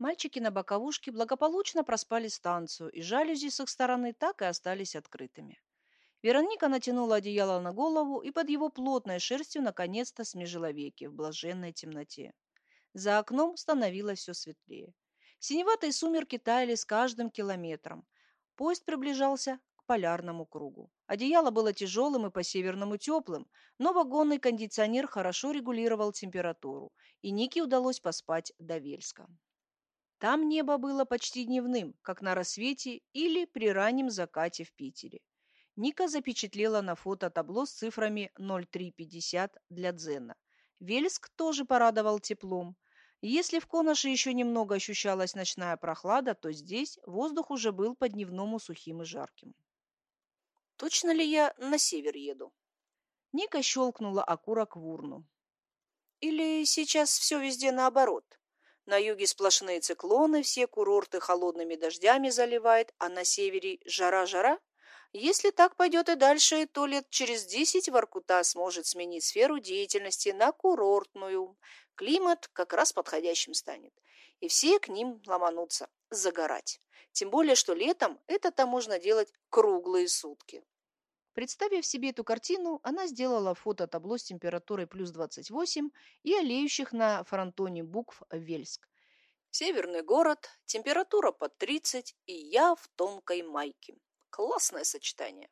Мальчики на боковушке благополучно проспали станцию, и жалюзи с их стороны так и остались открытыми. Вероника натянула одеяло на голову и под его плотной шерстью наконец-то смежила веки в блаженной темноте. За окном становилось все светлее. Синеватые сумерки таяли с каждым километром. Поезд приближался к полярному кругу. Одеяло было тяжелым и по-северному теплым, но вагонный кондиционер хорошо регулировал температуру, и Нике удалось поспать до Вельска. Там небо было почти дневным, как на рассвете или при раннем закате в Питере. Ника запечатлела на фото табло с цифрами 0350 для Дзена. Вельск тоже порадовал теплом. Если в Коноше еще немного ощущалась ночная прохлада, то здесь воздух уже был по-дневному сухим и жарким. Точно ли я на север еду? Ника щелкнула окурок в урну. Или сейчас все везде наоборот? На юге сплошные циклоны, все курорты холодными дождями заливает, а на севере жара-жара? Если так пойдет и дальше, то лет через десять Воркута сможет сменить сферу деятельности на курортную. Климат как раз подходящим станет. И все к ним ломанутся загорать. Тем более, что летом это там можно делать круглые сутки. Представив себе эту картину, она сделала фото-табло с температурой плюс 28 и олеющих на фронтоне букв Вельск. Северный город, температура под 30 и я в тонкой майке. Классное сочетание.